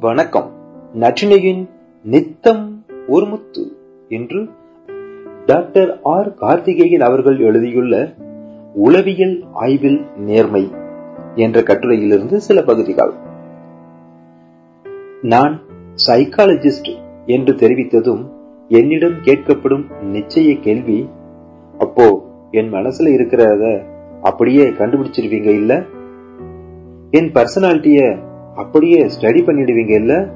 வணக்கம். நச்சினையின் நித்தம் ஒரு முத்து என்று டாக்டர் ஆர். கார்த்திகேயன் அவர்கள் எழுதியுள்ள உளவியல் ஆய்வில் நேர்மை என்ற கட்டுரையிலிருந்து சில பகுதிகள். நான் சைக்காலஜிஸ்ட் என்று தெரிவித்ததும் என்னிடம் கேட்கப்படும் நிச்சய கேள்வி அப்போ என் மனசுல இருக்கிறத அப்படியே கண்டுபிடிச்சிருவீங்க இல்ல? என் பர்சனாலிட்டிய அப்படியே ஸ்டடி பண்ணிடுவீங்க இல்ல?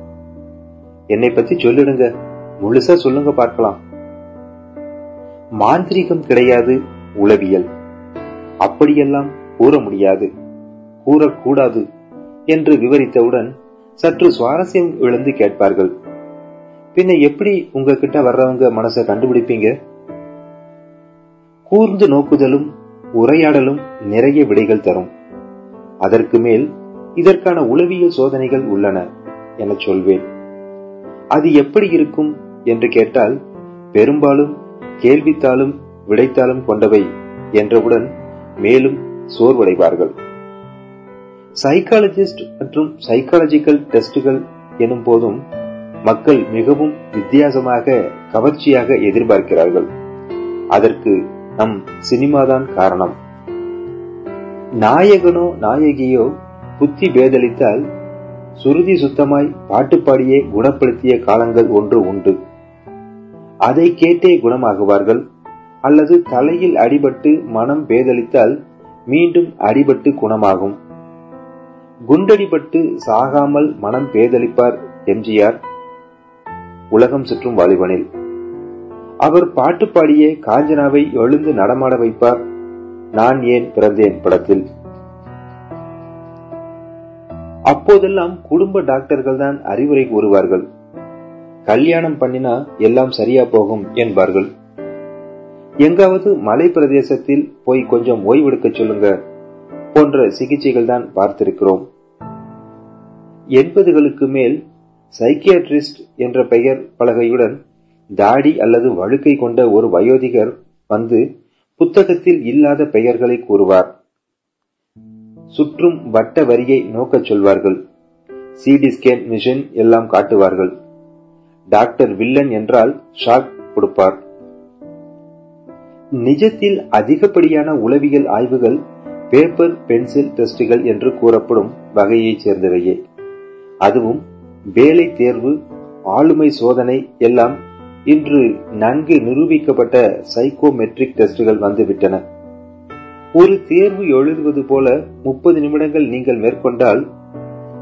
என்னை பத்தி சொல்லிடுங்க. முழுசா சொல்லுங்க பார்க்கலாம். மாந்திரிகம் கிடையாது உளவியல். அப்படியெல்லாம் கூற முடியாது. கூறக்கூடாது என்று விவரித்தவுடன் சற்று சுவாரஸ்யம் இழந்து கேட்பார்கள். பின்ன எப்படி உங்ககிட்ட வர்றவங்க மனசை கண்டுபிடிப்பீங்க? கூர்ந்து நோக்குதலும் உரையாடலும் நிறைய விடைகள் தரும். அதற்கு மேல் இதற்கான உளவியல் சோதனைகள் உள்ளன என சொல்வேன். அது எப்படி இருக்கும் என்று கேட்டால் பெரும்பாலும் கேள்வித்தாலும் விடைத்தாலும் கொண்டவை என்றவுடன் மேலும் சோர்வடைவார்கள். சைக்காலஜிஸ்ட் மற்றும் சைக்காலஜிக்கல் டெஸ்டுகள் எனும் போதும் மக்கள் மிகவும் வித்தியாசமாக கவர்ச்சியாக எதிர்பார்க்கிறார்கள். அதற்கு நம் சினிமாதான் காரணம். நாயகனோ நாயகியோ புத்தி பேதலித்தால் சுருதி சுத்தமாய் பாட்டுப்பாடியே குணப்படுத்திய காலங்கள் ஒன்று உண்டு. அதை கேட்டே குணமாகுவார்கள். அல்லது தலையில் அடிபட்டு மனம் பேதலித்தால் மீண்டும் அடிபட்டு குணமாகும். குண்டடிபட்டு சாகாமல் மனம் பேதலிப்பார் எம்ஜிஆர். உலகம் சுற்றும் வாலிபனில். அவர் பாட்டு பாடியே காஞ்சனாவை எழுந்து நடமாட வைப்பார். நான் ஏன் பிறந்தேன் படத்தில். அப்போதெல்லாம் குடும்ப டாக்டர்கள் தான் அறிவுரை கூறுவார்கள். கல்யாணம் பண்ணினா எல்லாம் சரியா போகும் என்பார்கள். எங்காவது மலை பிரதேசத்தில் போய் கொஞ்சம் ஓய்வெடுக்க சொல்லுங்க போன்ற சிகிச்சைகள் தான் பார்த்திருக்கிறோம். எண்பதுகளுக்கு மேல் சைக்கியாட்ரிஸ்ட் என்ற பெயர் பலகையுடன் தாடி அல்லது வழுக்கை கொண்ட ஒரு வயோதிகர் வந்து புத்தகத்தில் இல்லாத பெயர்களை கூறுவார். சுற்றும் வட்ட வரியை நோக்கச் சொல்வார்கள். சிடி ஸ்கேன் மிஷின் எல்லாம் காட்டுவார்கள். டாக்டர் வில்லன் என்றால் ஷாக் கொடுப்பார். நிஜத்தில் அதிகப்படியான உளவியல் ஆய்வுகள் பேப்பர் பென்சில் டெஸ்டுகள் என்று கூறப்படும் வகையைச் சேர்ந்தவையே. அதுவும் வேலை தேர்வு ஆளுமை சோதனை எல்லாம் இன்று நன்கு நிரூபிக்கப்பட்ட சைக்கோமெட்ரிக் டெஸ்டுகள் வந்துவிட்டன. ஒரு தேர்வு எழுதுவது போல முப்பது நிமிடங்கள் நீங்கள் மேற்கொண்டால்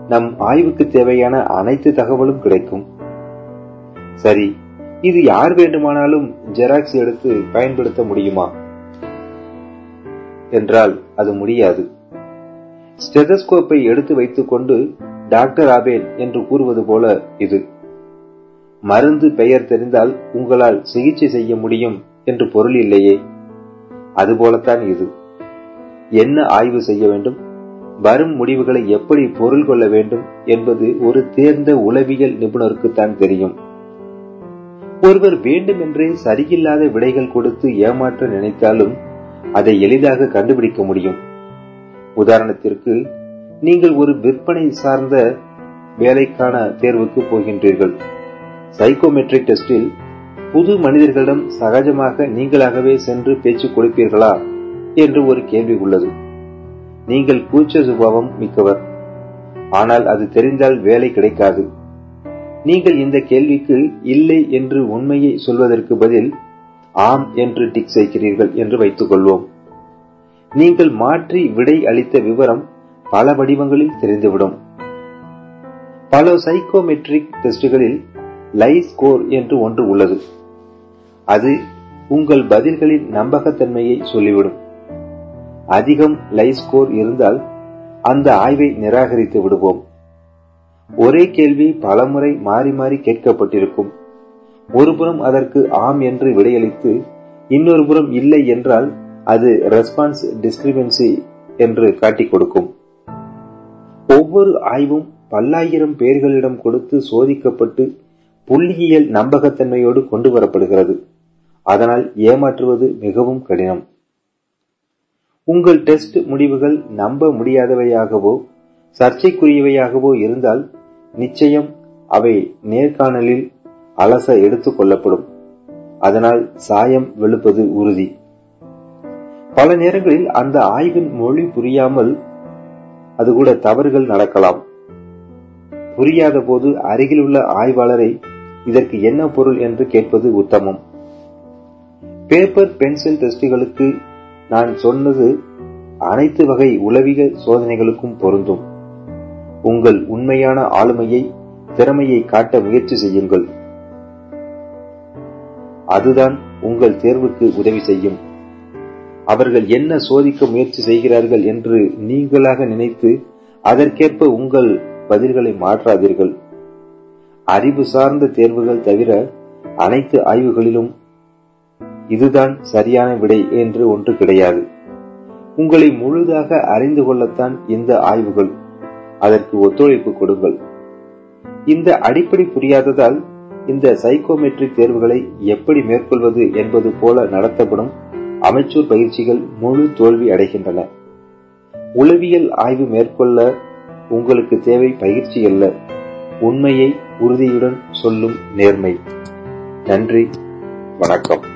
நம் ஆய்வுக்கு தேவையான அனைத்து தகவலும் கிடைக்கும். சரி இது யார் வேண்டுமானாலும் ஜெராக்ஸ் எடுத்து பயன்படுத்த முடியுமா? என்றால் அது முடியாது. ஸ்டெதஸ்கோப்பை எடுத்து வைத்துக் கொண்டு டாக்டர் ஆபேன் என்று கூறுவது போல இது. மருந்து பெயர் தெரிந்தால் உங்களால் சிகிச்சை செய்ய முடியும் என்று பொருள் இல்லையே. அதுபோலத்தான் இது. என்ன ஆய்வு செய்ய வேண்டும்? வரும் முடிவுகளை எப்படி பொருள் கொள்ள வேண்டும் என்பது ஒரு தேர்ந்த உளவியல் நிபுணருக்குத்தான் தெரியும். ஒருவர் வேண்டுமென்றே சரியில்லாத விடைகள் கொடுத்து ஏமாற்ற நினைத்தாலும் அதை எளிதாக கண்டுபிடிக்க முடியும். உதாரணத்திற்கு நீங்கள் ஒரு விற்பனை சார்ந்த வேலைக்கான தேர்வுக்கு போகின்றீர்கள். சைக்கோமெட்ரிக் டெஸ்டில் புது மனிதர்களிடம் சகஜமாக நீங்களாகவே சென்று பேச்சு கொடுப்பீர்களா? என்று ஒரு கேள்வி உள்ளது. நீங்கள் கூச்ச சுபாவம் மிக்கவர். ஆனால் அது தெரிந்தால் வேலை கிடைக்காது. நீங்கள் இந்த கேள்விக்கு இல்லை என்று உண்மையை சொல்வதற்கு பதில் ஆம் என்று டிக் செய்கிறீர்கள் என்று வைத்துக் கொள்வோம் நீங்கள் மாற்றி விடை அளித்த விவரம் பல வடிவங்களில் தெரிந்துவிடும். பல சைக்கோமெட்ரிக் டெஸ்டுகளில் லை ஸ்கோர் என்று ஒன்று உள்ளது. அது உங்கள் பதில்களின் நம்பகத்தன்மையை சொல்லிவிடும். அதிகம் லை ஸ்கோர் இருந்தால் அந்த ஆய்வை நிராகரித்து விடுவோம். ஒரே கேள்வி பலமுறை மாறி மாறி கேட்கப்பட்டிருக்கும். ஒருபுறம் அதற்கு ஆம் என்று விடையளித்து இன்னொரு புறம் இல்லை என்றால் அது ரெஸ்பான்ஸ் டிஸ்கிரிபன்சி என்று காட்டிக் கொடுக்கும். ஒவ்வொரு ஆய்வும் பல்லாயிரம் பேர்களிடம் கொடுத்து சோதிக்கப்பட்டு புள்ளியியல் நம்பகத்தன்மையோடு கொண்டு வரப்படுகிறது. அதனால் ஏமாற்றுவது மிகவும் கடினம். உங்கள் டெஸ்ட் முடிவுகள் நம்ப முடியாதவையாகவோ சர்ச்சைக்குரியவையாகவோ இருந்தால் நிச்சயம் அவை நேர்காணலில் அலச எடுத்துக் கொள்ளப்படும். அதனால் சாயம் வெளுப்பது உறுதி. பல நேரங்களில் அந்த ஆய்வின் மொழி புரியாமல் அது கூட தவறுகள் நடக்கலாம். புரியாத போது அருகில் உள்ள ஆய்வாளரை இதற்கு என்ன பொருள் என்று கேட்பது உத்தமம். பேப்பர் பென்சில் டெஸ்டுகளுக்கு நான் சொன்னது அனைத்து வகை உளவிக சோதனைகளுக்கும் பொருந்தும். உங்கள் உண்மையான ஆளுமையை திறமையை காட்ட முயற்சி செய்யுங்கள். அதுதான் உங்கள் தேர்வுக்கு உதவி செய்யும். அவர்கள் என்ன சோதிக்க முயற்சி செய்கிறார்கள் என்று நீங்களாக நினைத்து அதற்கேற்ப உங்கள் பதில்களை மாற்றாதீர்கள். அறிவு சார்ந்த தேர்வுகள் தவிர அனைத்து ஆய்வுகளிலும் இதுதான் சரியான விடை என்று ஒன்று கிடையாது. உங்களை முழுதாக அறிந்து கொள்ளத்தான் இந்த ஆய்வுகள். அதற்கு ஒத்துழைப்பு கொடுங்கள். இந்த அடிப்படை புரியாததால் இந்த சைக்கோமெட்ரிக் தேர்வுகளை எப்படி மேற்கொள்வது என்பது போல நடத்தப்படும் அமைச்சூர் பயிற்சிகள் முழு தோல்வி அடைகின்றன. உளவியல் ஆய்வு மேற்கொள்ள உங்களுக்கு தேவை பயிற்சி அல்ல. உண்மையை உறுதியுடன் சொல்லும் நேர்மை. நன்றி. வணக்கம்.